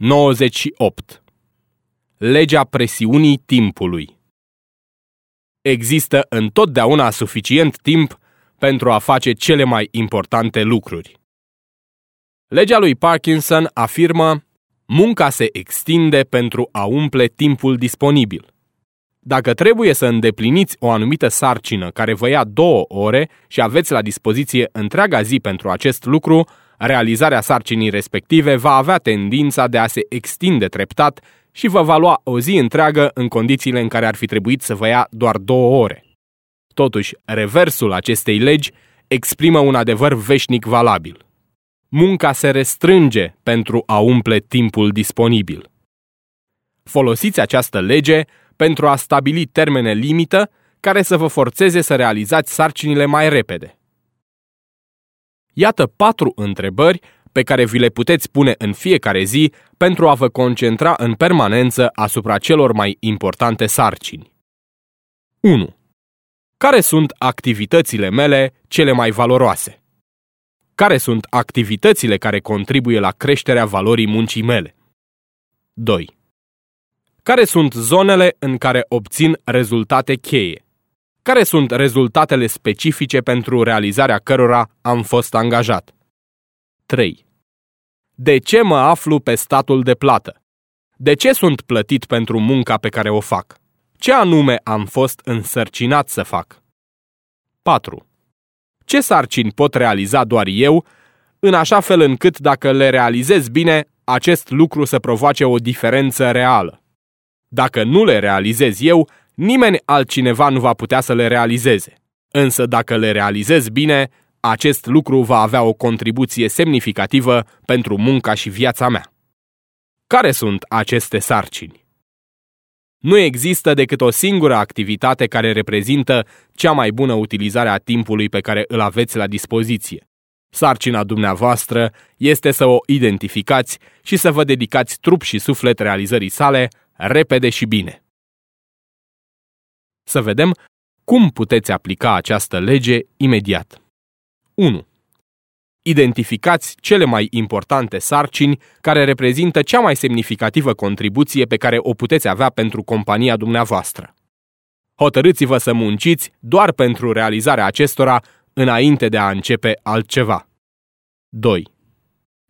98. Legea presiunii timpului. Există întotdeauna suficient timp pentru a face cele mai importante lucruri. Legea lui Parkinson afirmă munca se extinde pentru a umple timpul disponibil. Dacă trebuie să îndepliniți o anumită sarcină care vă ia două ore și aveți la dispoziție întreaga zi pentru acest lucru, realizarea sarcinii respective va avea tendința de a se extinde treptat și vă va lua o zi întreagă în condițiile în care ar fi trebuit să vă ia doar două ore. Totuși, reversul acestei legi exprimă un adevăr veșnic valabil. Munca se restrânge pentru a umple timpul disponibil. Folosiți această lege pentru a stabili termene limită care să vă forțeze să realizați sarcinile mai repede. Iată patru întrebări pe care vi le puteți pune în fiecare zi pentru a vă concentra în permanență asupra celor mai importante sarcini. 1. Care sunt activitățile mele cele mai valoroase? Care sunt activitățile care contribuie la creșterea valorii muncii mele? 2. Care sunt zonele în care obțin rezultate cheie? Care sunt rezultatele specifice pentru realizarea cărora am fost angajat? 3. De ce mă aflu pe statul de plată? De ce sunt plătit pentru munca pe care o fac? Ce anume am fost însărcinat să fac? 4. Ce sarcini pot realiza doar eu, în așa fel încât dacă le realizez bine, acest lucru să provoace o diferență reală? Dacă nu le realizez eu, nimeni altcineva nu va putea să le realizeze. Însă dacă le realizez bine, acest lucru va avea o contribuție semnificativă pentru munca și viața mea. Care sunt aceste sarcini? Nu există decât o singură activitate care reprezintă cea mai bună utilizare a timpului pe care îl aveți la dispoziție. Sarcina dumneavoastră este să o identificați și să vă dedicați trup și suflet realizării sale repede și bine. Să vedem cum puteți aplica această lege imediat. 1. Identificați cele mai importante sarcini care reprezintă cea mai semnificativă contribuție pe care o puteți avea pentru compania dumneavoastră. Hotărâți-vă să munciți doar pentru realizarea acestora înainte de a începe altceva. 2.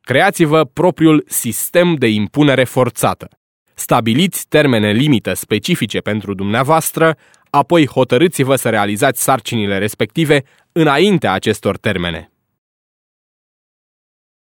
Creați-vă propriul sistem de impunere forțată. Stabiliți termene limită specifice pentru dumneavoastră, apoi hotărâți-vă să realizați sarcinile respective înaintea acestor termene.